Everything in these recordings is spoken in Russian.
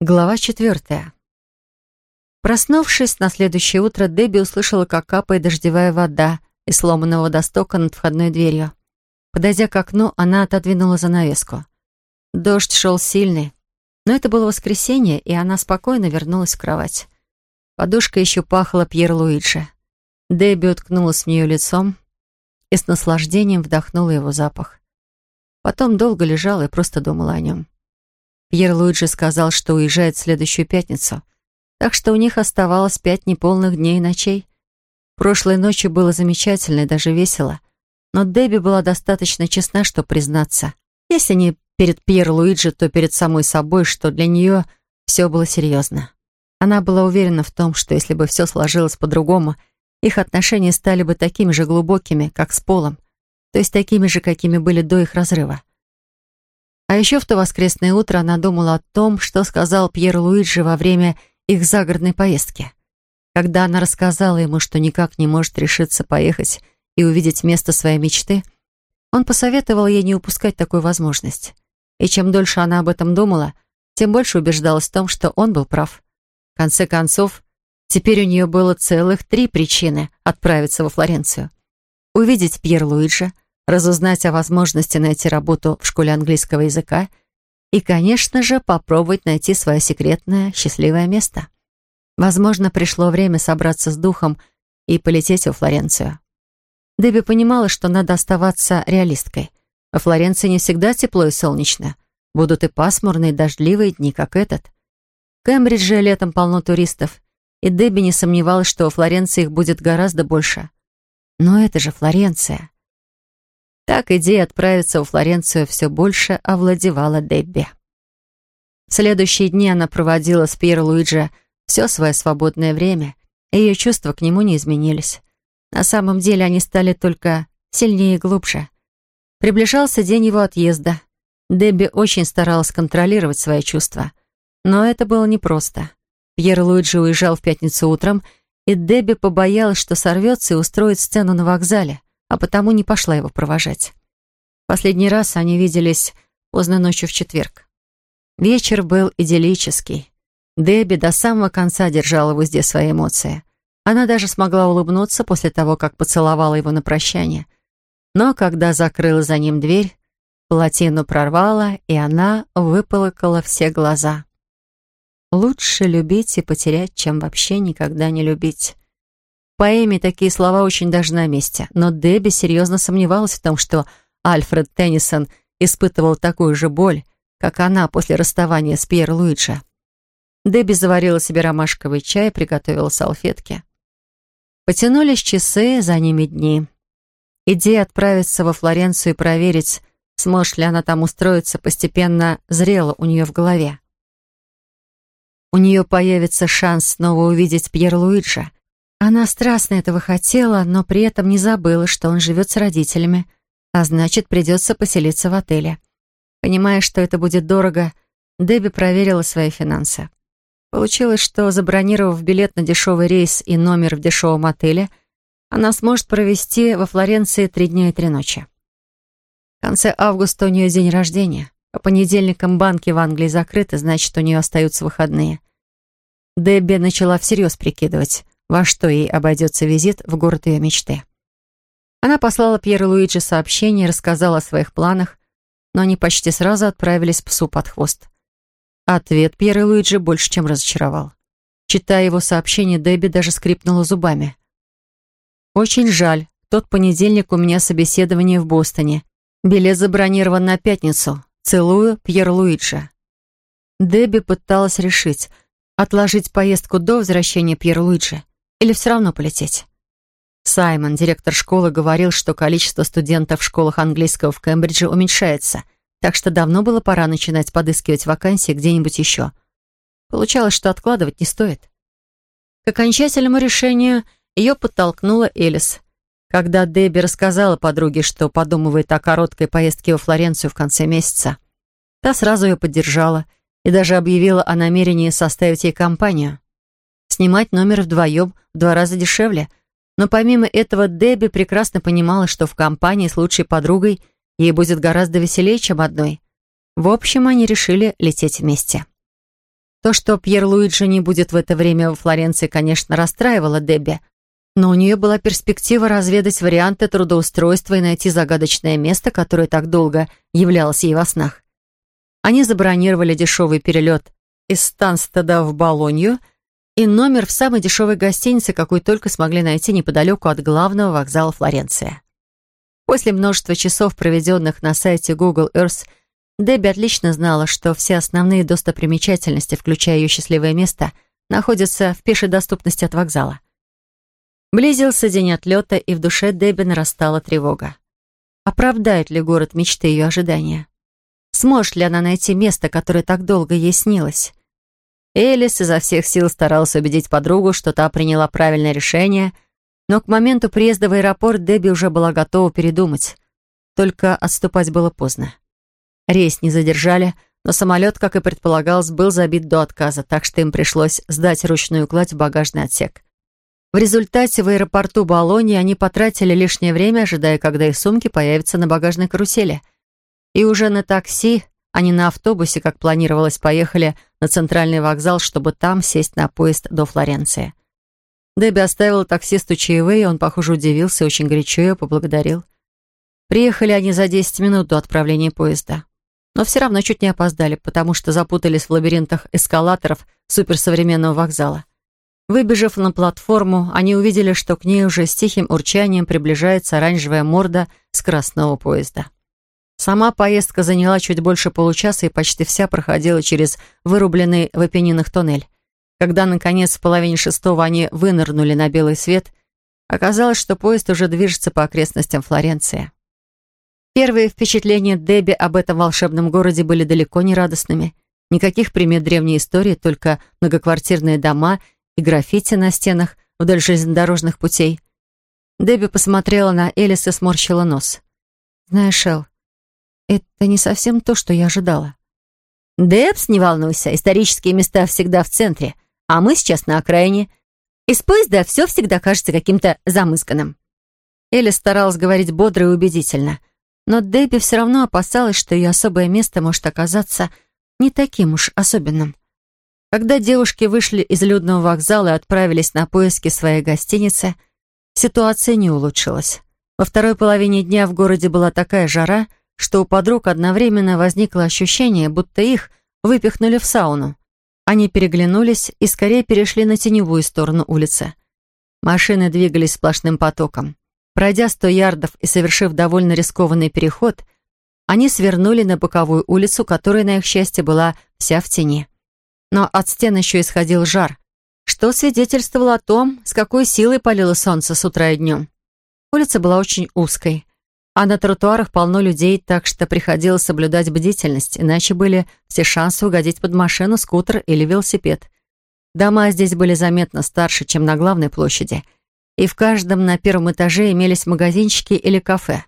Глава четвертая. Проснувшись на следующее утро, Дебби услышала, как капает дождевая вода из сломанного водостока над входной дверью. Подойдя к окну, она отодвинула занавеску. Дождь шел сильный, но это было воскресенье, и она спокойно вернулась в кровать. Подушка еще пахла Пьер Луиджи. Дебби уткнулась в нее лицом и с наслаждением вдохнула его запах. Потом долго лежала и просто думала о нем. Пьер Луиджи сказал, что уезжает в следующую пятницу, так что у них оставалось пять неполных дней и ночей. Прошлой ночью было замечательно и даже весело, но Дебби была достаточно честна, чтобы признаться. Если не перед Пьер Луиджи, то перед самой собой, что для нее все было серьезно. Она была уверена в том, что если бы все сложилось по-другому, их отношения стали бы такими же глубокими, как с Полом, то есть такими же, какими были до их разрыва. А еще в то воскресное утро она думала о том, что сказал Пьер Луиджи во время их загородной поездки. Когда она рассказала ему, что никак не может решиться поехать и увидеть место своей мечты, он посоветовал ей не упускать такую возможность. И чем дольше она об этом думала, тем больше убеждалась в том, что он был прав. В конце концов, теперь у нее было целых три причины отправиться во Флоренцию. Увидеть Пьер Луиджи — разузнать о возможности найти работу в школе английского языка и, конечно же, попробовать найти свое секретное счастливое место. Возможно, пришло время собраться с духом и полететь во Флоренцию. Дебби понимала, что надо оставаться реалисткой. Во Флоренции не всегда тепло и солнечно. Будут и пасмурные, дождливые дни, как этот. В Кембридже летом полно туристов, и Дебби не сомневалась, что во Флоренции их будет гораздо больше. Но это же Флоренция. Так идея отправиться во Флоренцию все больше овладевала Дебби. В следующие дни она проводила с Пьеро Луиджи все свое свободное время, и ее чувства к нему не изменились. На самом деле они стали только сильнее и глубже. Приближался день его отъезда. Дебби очень старалась контролировать свои чувства. Но это было непросто. Пьер Луиджи уезжал в пятницу утром, и Дебби побоялась, что сорвется и устроит сцену на вокзале а потому не пошла его провожать. Последний раз они виделись поздно ночью в четверг. Вечер был идиллический. Дебби до самого конца держала в узде свои эмоции. Она даже смогла улыбнуться после того, как поцеловала его на прощание. Но когда закрыла за ним дверь, плотину прорвала, и она выполокала все глаза. Лучше любить и потерять, чем вообще никогда не любить поэме такие слова очень даже на месте, но Дебби серьезно сомневалась в том, что Альфред Теннисон испытывал такую же боль, как она после расставания с Пьер Луиджи. Дебби заварила себе ромашковый чай и приготовила салфетки. Потянулись часы, за ними дни. Идея отправиться во Флоренцию и проверить, сможет ли она там устроиться, постепенно зрела у нее в голове. У нее появится шанс снова увидеть Пьер Луиджи, она страстно этого хотела, но при этом не забыла, что он живет с родителями, а значит, придется поселиться в отеле. Понимая, что это будет дорого, Дебби проверила свои финансы. Получилось, что, забронировав билет на дешевый рейс и номер в дешевом отеле, она сможет провести во Флоренции три дня и три ночи. В конце августа у нее день рождения. По понедельникам банки в Англии закрыты, значит, у нее остаются выходные. Дебби начала всерьез прикидывать, во что ей обойдется визит в город ее мечты. Она послала Пьеру Луиджи сообщение, рассказала о своих планах, но они почти сразу отправились псу под хвост. Ответ Пьера Луиджи больше, чем разочаровал. Читая его сообщение, Дебби даже скрипнула зубами. «Очень жаль. Тот понедельник у меня собеседование в Бостоне. Билет забронирован на пятницу. Целую, Пьер Луиджи». Дебби пыталась решить, отложить поездку до возвращения Пьера Луиджи или все равно полететь? Саймон, директор школы, говорил, что количество студентов в школах английского в Кембридже уменьшается, так что давно было пора начинать подыскивать вакансии где-нибудь еще. Получалось, что откладывать не стоит. К окончательному решению ее подтолкнула Элис. Когда Дебби рассказала подруге, что подумывает о короткой поездке во Флоренцию в конце месяца, та сразу ее поддержала и даже объявила о намерении составить ей компанию снимать номер вдвоем в два раза дешевле. Но помимо этого Дебби прекрасно понимала, что в компании с лучшей подругой ей будет гораздо веселее, чем одной. В общем, они решили лететь вместе. То, что Пьер Луиджи не будет в это время во Флоренции, конечно, расстраивало Дебби, но у нее была перспектива разведать варианты трудоустройства и найти загадочное место, которое так долго являлось ей во снах. Они забронировали дешевый перелет из Станстеда в Болонью и номер в самой дешевой гостинице, какой только смогли найти неподалеку от главного вокзала Флоренции. После множества часов, проведенных на сайте Google Earth, Дебби отлично знала, что все основные достопримечательности, включая ее счастливое место, находятся в пешей доступности от вокзала. Близился день отлета, и в душе Дебби нарастала тревога. Оправдает ли город мечты ее ожидания? Сможет ли она найти место, которое так долго ей снилось? Элис изо всех сил старалась убедить подругу, что та приняла правильное решение, но к моменту приезда в аэропорт Дебби уже была готова передумать. Только отступать было поздно. Рейс не задержали, но самолет, как и предполагалось, был забит до отказа, так что им пришлось сдать ручную кладь в багажный отсек. В результате в аэропорту Болонии они потратили лишнее время, ожидая, когда их сумки появятся на багажной карусели. И уже на такси, не на автобусе, как планировалось, поехали на центральный вокзал, чтобы там сесть на поезд до Флоренции. Дебби оставила таксисту чаевые, он, похоже, удивился очень горячо ее поблагодарил. Приехали они за 10 минут до отправления поезда. Но все равно чуть не опоздали, потому что запутались в лабиринтах эскалаторов суперсовременного вокзала. Выбежав на платформу, они увидели, что к ней уже с тихим урчанием приближается оранжевая морда скоростного поезда. Сама поездка заняла чуть больше получаса и почти вся проходила через вырубленный в опенинах туннель. Когда, наконец, в половине шестого они вынырнули на белый свет, оказалось, что поезд уже движется по окрестностям Флоренции. Первые впечатления Дебби об этом волшебном городе были далеко не радостными. Никаких примет древней истории, только многоквартирные дома — и граффити на стенах вдоль железнодорожных путей. Дебби посмотрела на Элис и сморщила нос. «Знаешь, Эл, это не совсем то, что я ожидала». «Дебс, не волнуйся, исторические места всегда в центре, а мы сейчас на окраине. Из поезда все всегда кажется каким-то замысканным». Элис старалась говорить бодро и убедительно, но Дебби все равно опасалась, что ее особое место может оказаться не таким уж особенным. Когда девушки вышли из людного вокзала и отправились на поиски своей гостиницы, ситуация не улучшилась. Во второй половине дня в городе была такая жара, что у подруг одновременно возникло ощущение, будто их выпихнули в сауну. Они переглянулись и скорее перешли на теневую сторону улицы. Машины двигались сплошным потоком. Пройдя сто ярдов и совершив довольно рискованный переход, они свернули на боковую улицу, которая, на их счастье, была вся в тени но от стен еще исходил жар, что свидетельствовало о том, с какой силой палило солнце с утра и днем. Улица была очень узкой, а на тротуарах полно людей, так что приходилось соблюдать бдительность, иначе были все шансы угодить под машину, скутер или велосипед. Дома здесь были заметно старше, чем на главной площади, и в каждом на первом этаже имелись магазинчики или кафе.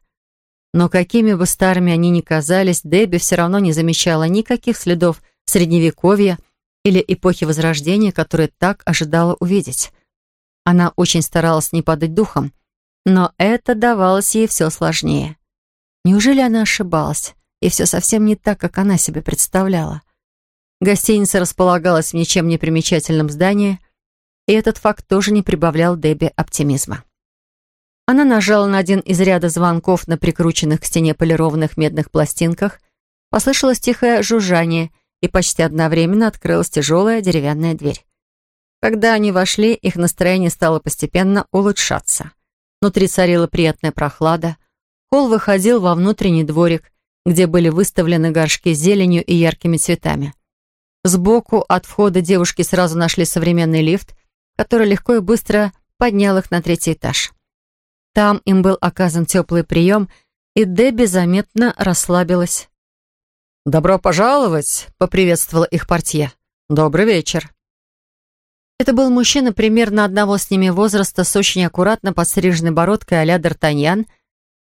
Но какими бы старыми они ни казались, Дебби все равно не замечала никаких следов средневековья, или эпохи Возрождения, которую так ожидала увидеть. Она очень старалась не падать духом, но это давалось ей все сложнее. Неужели она ошибалась, и все совсем не так, как она себе представляла? Гостиница располагалась в ничем не примечательном здании, и этот факт тоже не прибавлял Дебби оптимизма. Она нажала на один из ряда звонков на прикрученных к стене полированных медных пластинках, послышалось тихое жужжание, и почти одновременно открылась тяжелая деревянная дверь. Когда они вошли, их настроение стало постепенно улучшаться. Внутри царила приятная прохлада. Холл выходил во внутренний дворик, где были выставлены горшки с зеленью и яркими цветами. Сбоку от входа девушки сразу нашли современный лифт, который легко и быстро поднял их на третий этаж. Там им был оказан теплый прием, и Дебби заметно расслабилась. «Добро пожаловать!» — поприветствовала их портье. «Добрый вечер!» Это был мужчина примерно одного с ними возраста с очень аккуратно подстриженной бородкой а-ля Д'Артаньян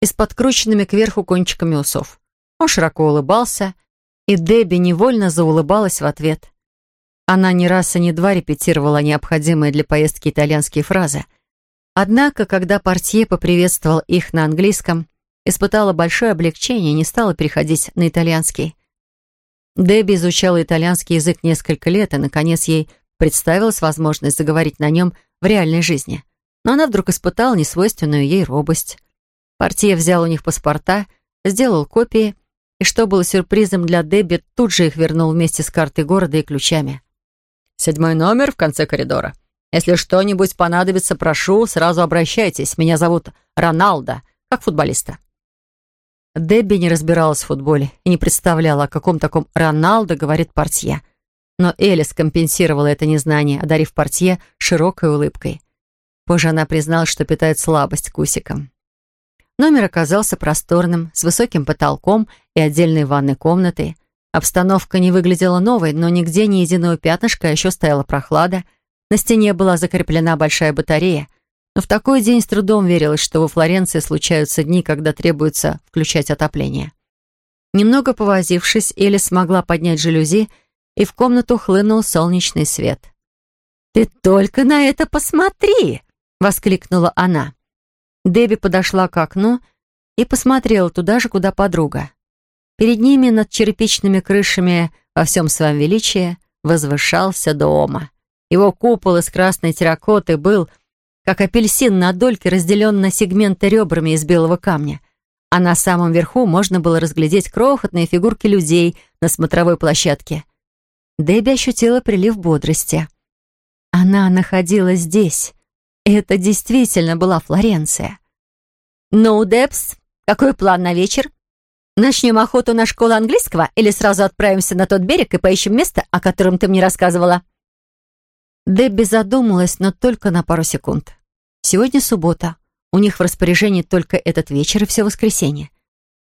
и с подкрученными кверху кончиками усов. Он широко улыбался, и Дебби невольно заулыбалась в ответ. Она ни раз и ни два репетировала необходимые для поездки итальянские фразы. Однако, когда портье поприветствовал их на английском, испытала большое облегчение и не стала переходить на итальянский. Дебби изучала итальянский язык несколько лет, и, наконец, ей представилась возможность заговорить на нем в реальной жизни. Но она вдруг испытала несвойственную ей робость. Портье взял у них паспорта, сделал копии, и, что было сюрпризом для Дебби, тут же их вернул вместе с картой города и ключами. «Седьмой номер в конце коридора. Если что-нибудь понадобится, прошу, сразу обращайтесь. Меня зовут Роналдо, как футболиста». Дебби не разбиралась в футболе и не представляла, о каком таком Роналдо говорит портье. Но Элис компенсировала это незнание, одарив портье широкой улыбкой. Позже она призналась, что питает слабость к усикам. Номер оказался просторным, с высоким потолком и отдельной ванной комнатой. Обстановка не выглядела новой, но нигде ни единого пятнышка, а еще стояла прохлада. На стене была закреплена большая батарея. Но в такой день с трудом верилось, что во Флоренции случаются дни, когда требуется включать отопление. Немного повозившись, Элли смогла поднять жалюзи, и в комнату хлынул солнечный свет. «Ты только на это посмотри!» — воскликнула она. Дебби подошла к окну и посмотрела туда же, куда подруга. Перед ними над черепичными крышами во всем своем величии возвышался дома. Его купол из красной терракоты был, как апельсин на дольке, разделен на сегменты ребрами из белого камня, а на самом верху можно было разглядеть крохотные фигурки людей на смотровой площадке. Дебби ощутила прилив бодрости. Она находилась здесь, это действительно была Флоренция. «Ну, Депс, какой план на вечер? Начнем охоту на школу английского или сразу отправимся на тот берег и поищем место, о котором ты мне рассказывала?» Дебби задумалась, но только на пару секунд. Сегодня суббота. У них в распоряжении только этот вечер и все воскресенье.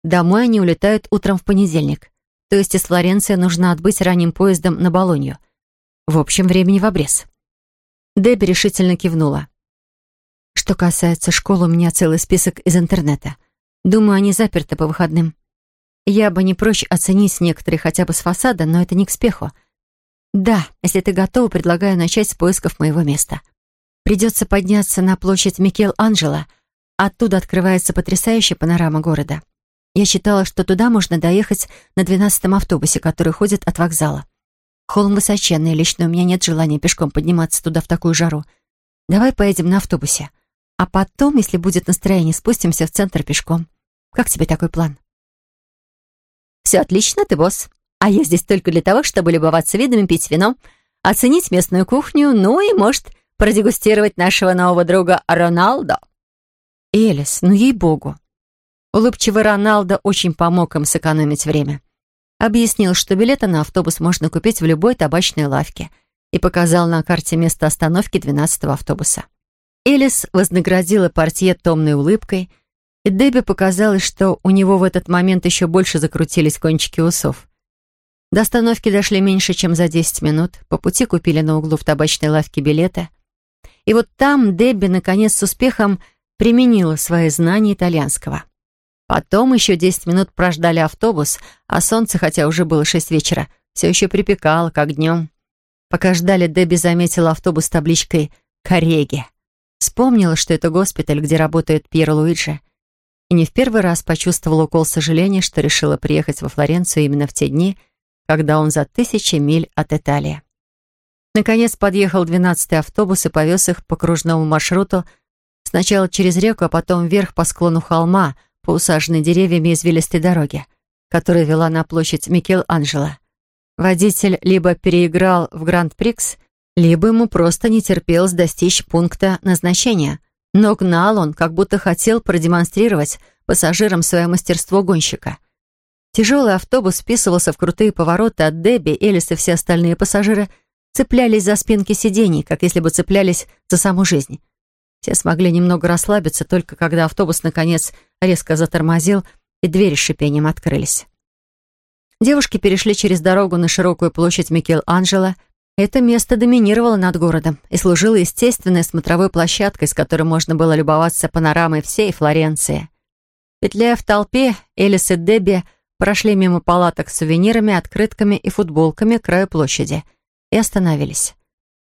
Домой они улетают утром в понедельник. То есть из Флоренции нужно отбыть ранним поездом на Болонью. В общем, времени в обрез. Дебби решительно кивнула. Что касается школы, у меня целый список из интернета. Думаю, они заперты по выходным. Я бы не прочь оценить некоторые хотя бы с фасада, но это не к спеху. Да, если ты готова, предлагаю начать с поисков моего места. Придется подняться на площадь Микел-Анджело. Оттуда открывается потрясающая панорама города. Я считала, что туда можно доехать на двенадцатом автобусе, который ходит от вокзала. Холм высоченный, лично у меня нет желания пешком подниматься туда в такую жару. Давай поедем на автобусе. А потом, если будет настроение, спустимся в центр пешком. Как тебе такой план? Все отлично, ты босс. А я здесь только для того, чтобы любоваться видами, пить вино, оценить местную кухню, ну и, может, продегустировать нашего нового друга Роналдо. Элис, ну ей-богу. Улыбчивый Роналдо очень помог им сэкономить время. Объяснил, что билеты на автобус можно купить в любой табачной лавке и показал на карте место остановки 12-го автобуса. Элис вознаградила портье томной улыбкой, и Дебби показалось, что у него в этот момент еще больше закрутились кончики усов. До остановки дошли меньше, чем за 10 минут. По пути купили на углу в табачной лавке билеты. И вот там Дебби, наконец, с успехом применила свои знания итальянского. Потом еще 10 минут прождали автобус, а солнце, хотя уже было 6 вечера, все еще припекало, как днем. Пока ждали, Дебби заметила автобус с табличкой «Кореги». Вспомнила, что это госпиталь, где работает Пьер Луиджи. И не в первый раз почувствовала укол сожаления, что решила приехать во Флоренцию именно в те дни, когда он за тысячи миль от Италии. Наконец подъехал двенадцатый автобус и повез их по кружному маршруту сначала через реку, а потом вверх по склону холма, по усаженной деревьями извилистой дороге, которая вела на площадь Микел-Анджело. Водитель либо переиграл в Гранд-Прикс, либо ему просто не терпелось достичь пункта назначения. Но гнал он, как будто хотел продемонстрировать пассажирам свое мастерство гонщика. Тяжелый автобус вписывался в крутые повороты от Дебби, Элис и все остальные пассажиры цеплялись за спинки сидений, как если бы цеплялись за саму жизнь. Все смогли немного расслабиться, только когда автобус, наконец, резко затормозил, и двери с шипением открылись. Девушки перешли через дорогу на широкую площадь Микел-Анджело, это место доминировало над городом и служило естественной смотровой площадкой, с которой можно было любоваться панорамой всей Флоренции. Петляя в толпе, Элис и Дебби прошли мимо палаток с сувенирами, открытками и футболками к краю площади и остановились.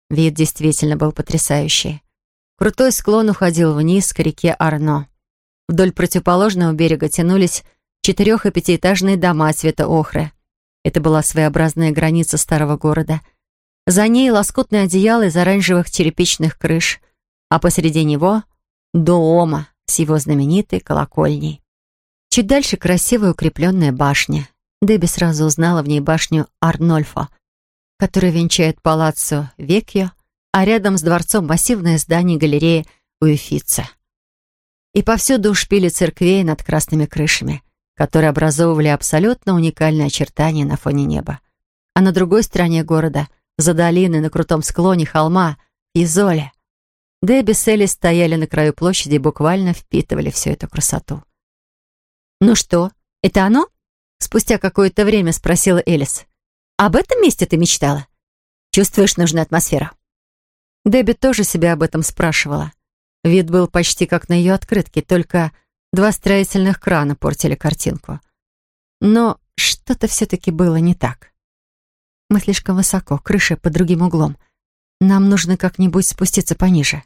Вид действительно был потрясающий. Крутой склон уходил вниз к реке Арно. Вдоль противоположного берега тянулись четырех- и пятиэтажные дома цвета охры. Это была своеобразная граница старого города. За ней лоскутное одеяло из оранжевых черепичных крыш, а посреди него — Доома с его знаменитой колокольней. Чуть дальше красивая укрепленная башня. Дебби сразу узнала в ней башню Арнольфо, которая венчает палаццо Векьо, а рядом с дворцом массивное здание галереи Уэфица. И повсюду шпили церквей над красными крышами, которые образовывали абсолютно уникальные очертания на фоне неба. А на другой стороне города, за долиной на крутом склоне холма, Изоле, Дебби с Элли стояли на краю площади и буквально впитывали всю эту красоту. «Ну что, это оно?» Спустя какое-то время спросила Элис. «Об этом месте ты мечтала? Чувствуешь нужную атмосферу?» Дебби тоже себя об этом спрашивала. Вид был почти как на ее открытке, только два строительных крана портили картинку. Но что-то все-таки было не так. Мы слишком высоко, крыша под другим углом. Нам нужно как-нибудь спуститься пониже.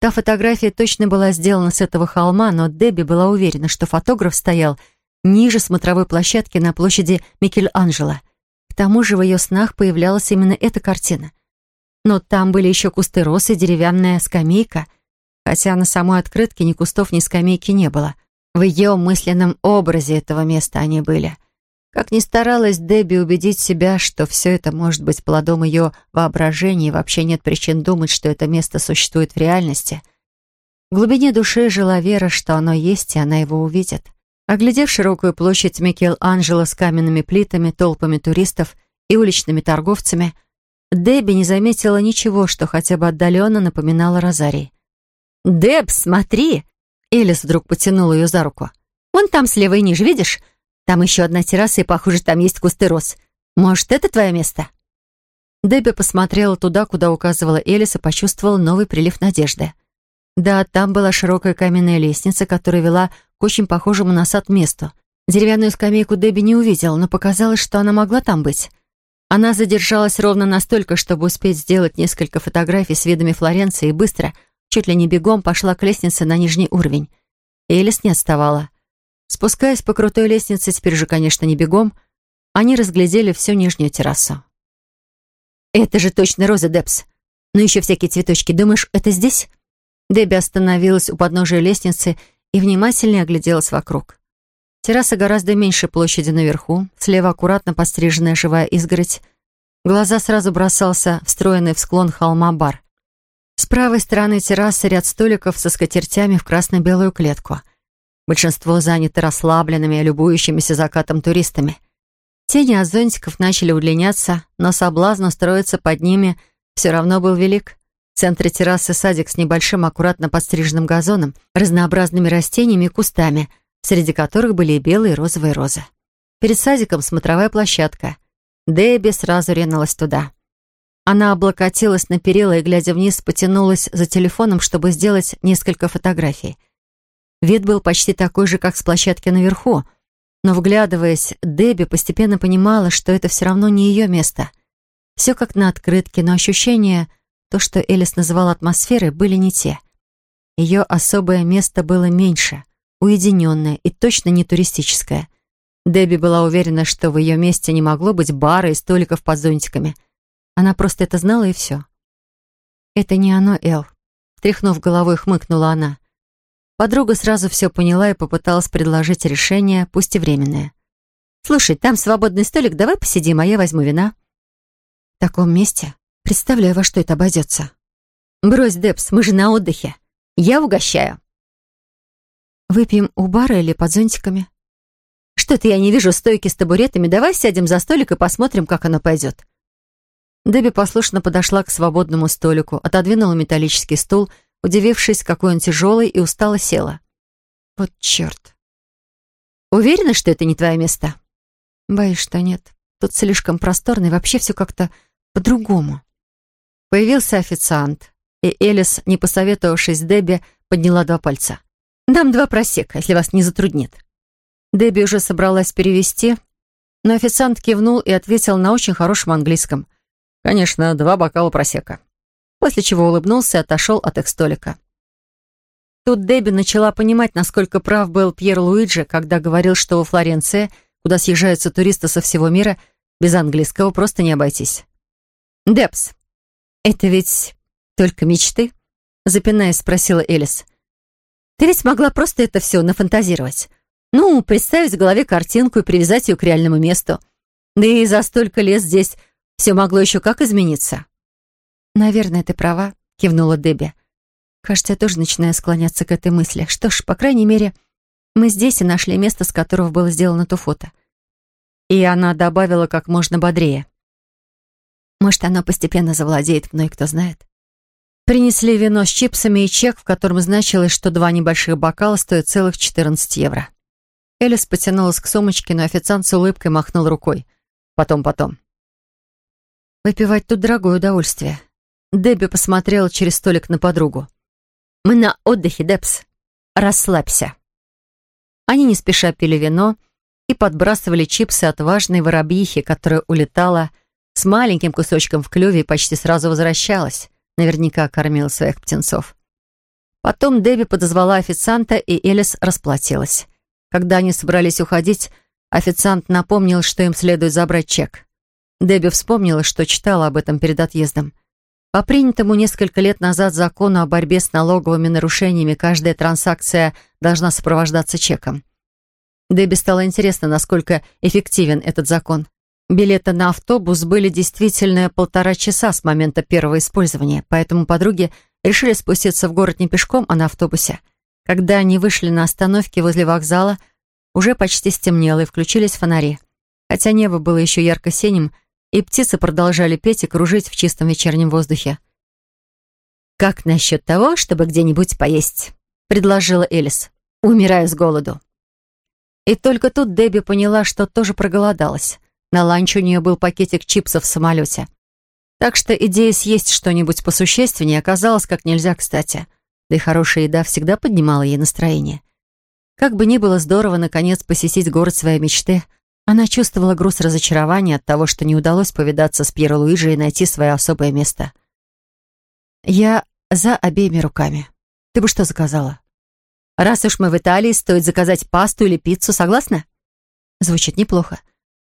Та фотография точно была сделана с этого холма, но Дебби была уверена, что фотограф стоял ниже смотровой площадки на площади Микеланджело. К тому же в ее снах появлялась именно эта картина. Но там были еще кусты роз и деревянная скамейка — хотя на самой открытке ни кустов, ни скамейки не было. В ее мысленном образе этого места они были. Как ни старалась Дебби убедить себя, что все это может быть плодом ее воображения и вообще нет причин думать, что это место существует в реальности, в глубине души жила вера, что оно есть, и она его увидит. Оглядев широкую площадь Микеланджело с каменными плитами, толпами туристов и уличными торговцами, Дебби не заметила ничего, что хотя бы отдаленно напоминало розарий. «Деб, смотри!» Элис вдруг потянула ее за руку. «Вон там слева и ниже, видишь? Там еще одна терраса, и, похоже, там есть кусты роз. Может, это твое место?» Дебби посмотрела туда, куда указывала Элис, и почувствовала новый прилив надежды. Да, там была широкая каменная лестница, которая вела к очень похожему на сад месту. Деревянную скамейку Дебби не увидела, но показалось, что она могла там быть. Она задержалась ровно настолько, чтобы успеть сделать несколько фотографий с видами Флоренции и быстро — чуть ли не бегом пошла к лестнице на нижний уровень. Элис не отставала. Спускаясь по крутой лестнице, теперь же, конечно, не бегом, они разглядели всю нижнюю террасу. «Это же точно роза, Депс. Ну еще всякие цветочки. Думаешь, это здесь?» Дебби остановилась у подножия лестницы и внимательнее огляделась вокруг. Терраса гораздо меньше площади наверху, слева аккуратно постриженная живая изгородь. Глаза сразу бросался встроенный в склон холма бар. С правой стороны террасы ряд столиков со скатертями в красно-белую клетку. Большинство заняты расслабленными, любующимися закатом туристами. Тени от зонтиков начали удлиняться, но соблазн устроиться под ними все равно был велик. В центре террасы садик с небольшим аккуратно подстриженным газоном, разнообразными растениями и кустами, среди которых были и белые и розовые розы. Перед садиком смотровая площадка. Дебби сразу ринулась туда. Она облокотилась на перила и, глядя вниз, потянулась за телефоном, чтобы сделать несколько фотографий. Вид был почти такой же, как с площадки наверху, но, вглядываясь, Дебби постепенно понимала, что это все равно не ее место. Все как на открытке, но ощущения, то, что Элис называла атмосферой, были не те. Ее особое место было меньше, уединенное и точно не туристическое. Дебби была уверена, что в ее месте не могло быть бара и столиков под зонтиками — она просто это знала и все. «Это не оно, Эл», — тряхнув головой, хмыкнула она. Подруга сразу все поняла и попыталась предложить решение, пусть и временное. «Слушай, там свободный столик, давай посидим, а я возьму вина». «В таком месте? Представляю, во что это обойдется». «Брось, Депс, мы же на отдыхе. Я угощаю». «Выпьем у бара или под зонтиками?» «Что-то я не вижу стойки с табуретами. Давай сядем за столик и посмотрим, как оно пойдет». Дебби послушно подошла к свободному столику, отодвинула металлический стул, удивившись, какой он тяжелый, и устало села. «Вот черт!» «Уверена, что это не твое место?» «Боюсь, что нет. Тут слишком просторно, и вообще все как-то по-другому». Появился официант, и Элис, не посоветовавшись Дебби, подняла два пальца. «Дам два просека, если вас не затруднит». Дебби уже собралась перевести, но официант кивнул и ответил на очень хорошем английском. Конечно, два бокала просека. После чего улыбнулся и отошел от их столика. Тут Дебби начала понимать, насколько прав был Пьер Луиджи, когда говорил, что во Флоренции куда съезжаются туристы со всего мира, без английского просто не обойтись. «Депс, это ведь только мечты?» Запинаясь, спросила Элис. «Ты ведь могла просто это все нафантазировать. Ну, представить в голове картинку и привязать ее к реальному месту. Да и за столько лет здесь все могло еще как измениться». «Наверное, ты права», — кивнула Дебби. «Кажется, я тоже начинаю склоняться к этой мысли. Что ж, по крайней мере, мы здесь и нашли место, с которого было сделано то фото». И она добавила как можно бодрее. «Может, оно постепенно завладеет мной, кто знает». Принесли вино с чипсами и чек, в котором значилось, что два небольших бокала стоят целых 14 евро. Элис потянулась к сумочке, но официант с улыбкой махнул рукой. «Потом, потом». Выпивать тут дорогое удовольствие. Дебби посмотрела через столик на подругу. «Мы на отдыхе, Дебс. Расслабься». Они не спеша пили вино и подбрасывали чипсы от важной воробьихи, которая улетала с маленьким кусочком в клюве и почти сразу возвращалась. Наверняка кормила своих птенцов. Потом Дебби подозвала официанта, и Элис расплатилась. Когда они собрались уходить, официант напомнил, что им следует забрать чек. Дебби вспомнила, что читала об этом перед отъездом. По принятому несколько лет назад закону о борьбе с налоговыми нарушениями каждая транзакция должна сопровождаться чеком. Дебби стало интересно, насколько эффективен этот закон. Билеты на автобус были действительно полтора часа с момента первого использования, поэтому подруги решили спуститься в город не пешком, а на автобусе. Когда они вышли на остановке возле вокзала, уже почти стемнело и включились фонари. Хотя небо было еще ярко-синим, и птицы продолжали петь и кружить в чистом вечернем воздухе. «Как насчет того, чтобы где-нибудь поесть?» — предложила Элис. «Умираю с голоду». И только тут Дебби поняла, что тоже проголодалась. На ланч у нее был пакетик чипсов в самолете. Так что идея съесть что-нибудь посущественнее оказалась как нельзя кстати. Да и хорошая еда всегда поднимала ей настроение. Как бы ни было здорово, наконец, посетить город своей мечты — она чувствовала груз разочарования от того, что не удалось повидаться с Пьеро Луиджи и найти свое особое место. «Я за обеими руками. Ты бы что заказала?» «Раз уж мы в Италии, стоит заказать пасту или пиццу, согласна?» «Звучит неплохо.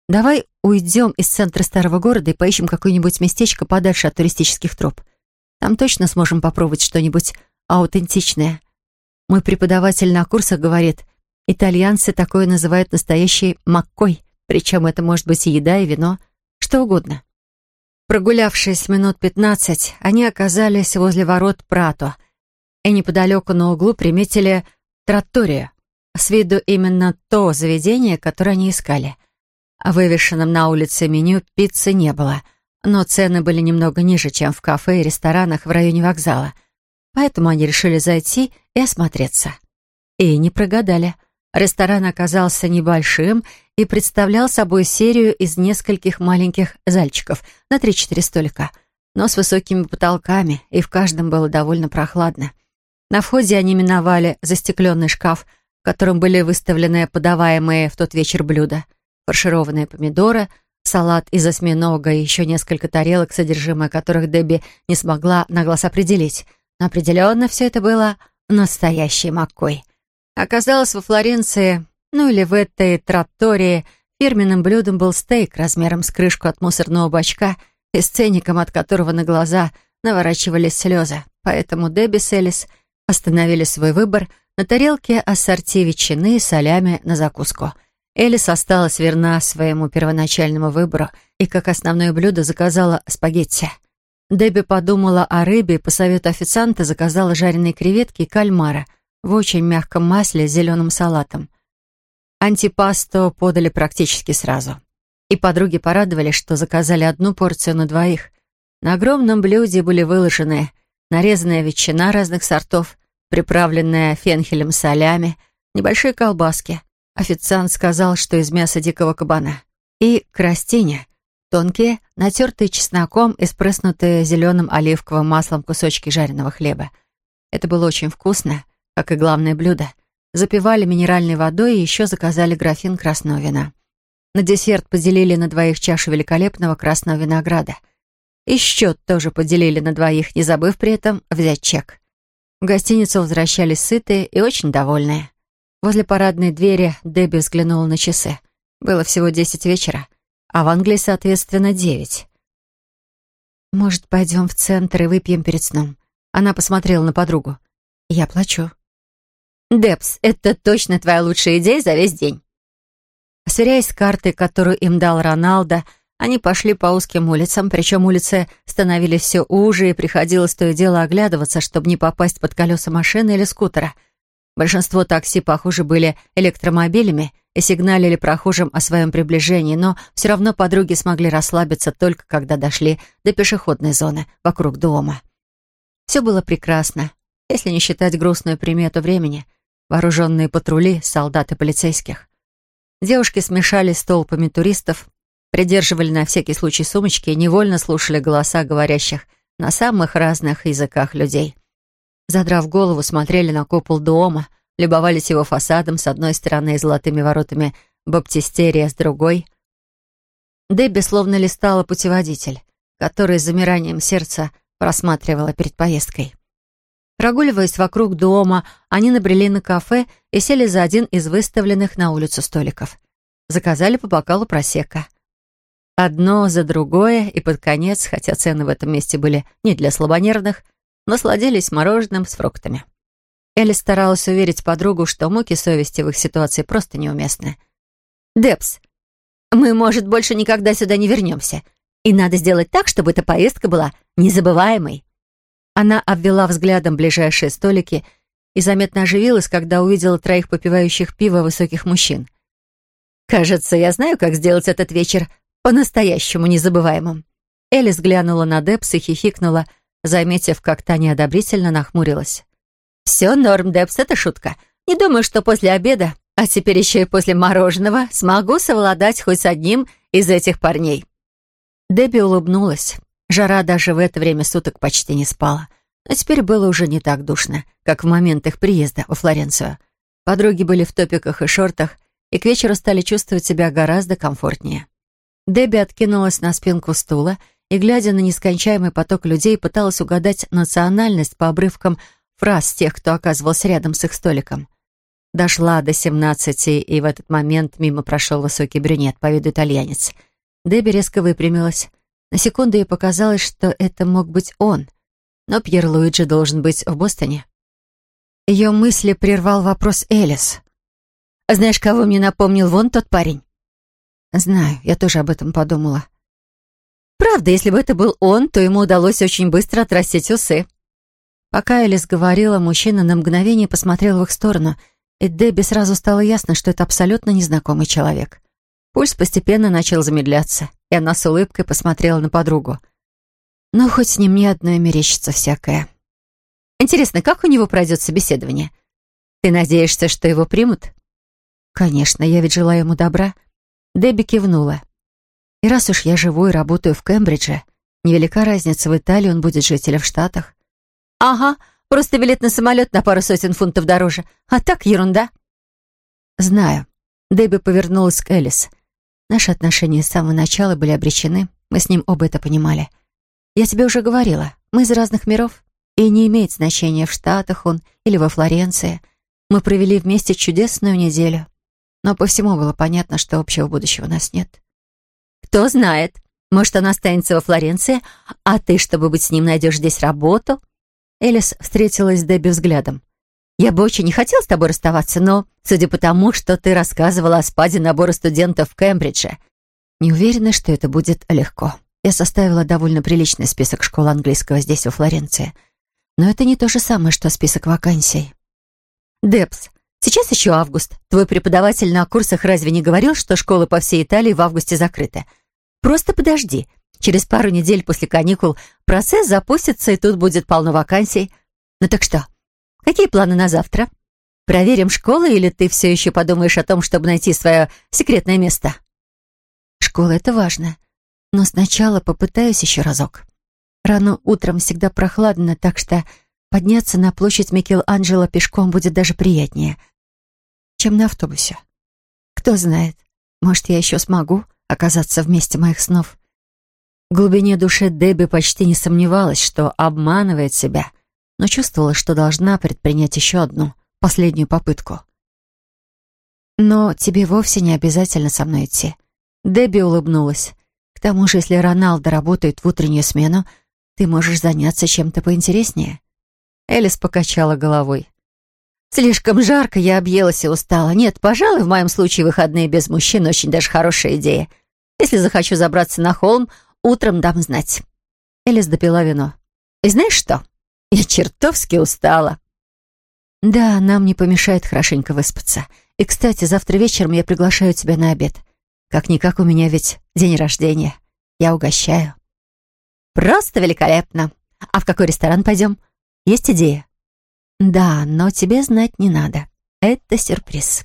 Давай уйдем из центра старого города и поищем какое-нибудь местечко подальше от туристических троп. Там точно сможем попробовать что-нибудь аутентичное. Мой преподаватель на курсах говорит, Итальянцы такое называют настоящей маккой, причем это может быть и еда, и вино, что угодно. Прогулявшись минут пятнадцать, они оказались возле ворот Прато и неподалеку на углу приметили тратторию. С виду именно то заведение, которое они искали. Вывешенном на улице меню пиццы не было, но цены были немного ниже, чем в кафе и ресторанах в районе вокзала. Поэтому они решили зайти и осмотреться. И не прогадали. Ресторан оказался небольшим и представлял собой серию из нескольких маленьких зальчиков на 3-4 столика, но с высокими потолками, и в каждом было довольно прохладно. На входе они миновали застекленный шкаф, в котором были выставлены подаваемые в тот вечер блюда. Фаршированные помидоры, салат из осьминога и еще несколько тарелок, содержимое которых Дебби не смогла на глаз определить. Но определенно все это было настоящей маккой. Оказалось, во Флоренции, ну или в этой траттории, фирменным блюдом был стейк размером с крышку от мусорного бачка и сценником, от которого на глаза наворачивались слезы. Поэтому Дебби с Элис остановили свой выбор на тарелке ассорти ветчины и солями на закуску. Элис осталась верна своему первоначальному выбору и как основное блюдо заказала спагетти. Дебби подумала о рыбе и по совету официанта заказала жареные креветки и кальмара — в очень мягком масле с зеленым салатом. Антипасту подали практически сразу. И подруги порадовались, что заказали одну порцию на двоих. На огромном блюде были выложены нарезанная ветчина разных сортов, приправленная фенхелем солями, небольшие колбаски. Официант сказал, что из мяса дикого кабана. И крастиня, тонкие, натертые чесноком и спрыснутые зеленым оливковым маслом кусочки жареного хлеба. Это было очень вкусно, как и главное блюдо. Запивали минеральной водой и еще заказали графин красного вина. На десерт поделили на двоих чашу великолепного красного винограда. И счет тоже поделили на двоих, не забыв при этом взять чек. В гостиницу возвращались сытые и очень довольные. Возле парадной двери Дебби взглянула на часы. Было всего десять вечера, а в Англии, соответственно, девять. «Может, пойдем в центр и выпьем перед сном?» Она посмотрела на подругу. «Я плачу». «Депс, это точно твоя лучшая идея за весь день». Сверяясь с картой, которую им дал Роналдо, они пошли по узким улицам, причем улицы становились все уже, и приходилось то и дело оглядываться, чтобы не попасть под колеса машины или скутера. Большинство такси, похоже, были электромобилями и сигналили прохожим о своем приближении, но все равно подруги смогли расслабиться только когда дошли до пешеходной зоны вокруг дома. Все было прекрасно, если не считать грустную примету времени — вооруженные патрули, солдаты полицейских. Девушки смешались с толпами туристов, придерживали на всякий случай сумочки и невольно слушали голоса говорящих на самых разных языках людей. Задрав голову, смотрели на купол дома, любовались его фасадом с одной стороны и золотыми воротами баптистерия с другой. Дебби словно листала путеводитель, который с замиранием сердца просматривала перед поездкой. Прогуливаясь вокруг дома, они набрели на кафе и сели за один из выставленных на улицу столиков. Заказали по бокалу просека. Одно за другое, и под конец, хотя цены в этом месте были не для слабонервных, насладились мороженым с фруктами. Элли старалась уверить подругу, что муки совести в их ситуации просто неуместны. «Депс, мы, может, больше никогда сюда не вернемся. И надо сделать так, чтобы эта поездка была незабываемой». Она обвела взглядом ближайшие столики и заметно оживилась, когда увидела троих попивающих пиво высоких мужчин. «Кажется, я знаю, как сделать этот вечер по-настоящему незабываемым». Элис глянула на Депс и хихикнула, заметив, как та неодобрительно нахмурилась. «Все норм, Депс, это шутка. Не думаю, что после обеда, а теперь еще и после мороженого, смогу совладать хоть с одним из этих парней». Дебби улыбнулась. Жара даже в это время суток почти не спала. Но теперь было уже не так душно, как в момент их приезда во Флоренцию. Подруги были в топиках и шортах, и к вечеру стали чувствовать себя гораздо комфортнее. Дебби откинулась на спинку стула и, глядя на нескончаемый поток людей, пыталась угадать национальность по обрывкам фраз тех, кто оказывался рядом с их столиком. Дошла до семнадцати, и в этот момент мимо прошел высокий брюнет по виду итальянец. Дебби резко выпрямилась. На секунду ей показалось, что это мог быть он, но Пьер Луиджи должен быть в Бостоне. Ее мысли прервал вопрос Элис. «Знаешь, кого мне напомнил вон тот парень?» «Знаю, я тоже об этом подумала». «Правда, если бы это был он, то ему удалось очень быстро отрастить усы». Пока Элис говорила, мужчина на мгновение посмотрел в их сторону, и Дебби сразу стало ясно, что это абсолютно незнакомый человек. Пульс постепенно начал замедляться, и она с улыбкой посмотрела на подругу. «Ну, хоть с ним не одно и мерещится всякое». «Интересно, как у него пройдет собеседование? Ты надеешься, что его примут?» «Конечно, я ведь желаю ему добра». Дебби кивнула. «И раз уж я живу и работаю в Кембридже, невелика разница, в Италии он будет жить или в Штатах». «Ага, просто билет на самолет на пару сотен фунтов дороже. А так ерунда». «Знаю». Дебби повернулась к Элис. Наши отношения с самого начала были обречены. Мы с ним оба это понимали. Я тебе уже говорила, мы из разных миров. И не имеет значения, в Штатах он или во Флоренции. Мы провели вместе чудесную неделю. Но по всему было понятно, что общего будущего у нас нет. Кто знает, может, он останется во Флоренции, а ты, чтобы быть с ним, найдешь здесь работу? Элис встретилась с Дебби взглядом. Я бы очень не хотел с тобой расставаться, но, судя по тому, что ты рассказывала о спаде набора студентов в Кембридже, не уверена, что это будет легко. Я составила довольно приличный список школ английского здесь, во Флоренции. Но это не то же самое, что список вакансий. Депс, сейчас еще август. Твой преподаватель на курсах разве не говорил, что школы по всей Италии в августе закрыты? Просто подожди. Через пару недель после каникул процесс запустится, и тут будет полно вакансий. Ну так что, Какие планы на завтра? Проверим школы или ты все еще подумаешь о том, чтобы найти свое секретное место? Школа — это важно. Но сначала попытаюсь еще разок. Рано утром всегда прохладно, так что подняться на площадь Микеланджело пешком будет даже приятнее, чем на автобусе. Кто знает, может, я еще смогу оказаться в месте моих снов. В глубине души Дебби почти не сомневалась, что обманывает себя — но чувствовала, что должна предпринять еще одну, последнюю попытку. Но тебе вовсе не обязательно со мной идти. Дебби улыбнулась. К тому же, если Роналдо работает в утреннюю смену, ты можешь заняться чем-то поинтереснее. Элис покачала головой. Слишком жарко, я объелась и устала. Нет, пожалуй, в моем случае выходные без мужчин очень даже хорошая идея. Если захочу забраться на холм, утром дам знать. Элис допила вино. И знаешь что? Я чертовски устала. Да, нам не помешает хорошенько выспаться. И, кстати, завтра вечером я приглашаю тебя на обед. Как-никак у меня ведь день рождения. Я угощаю. Просто великолепно. А в какой ресторан пойдем? Есть идея? Да, но тебе знать не надо. Это сюрприз.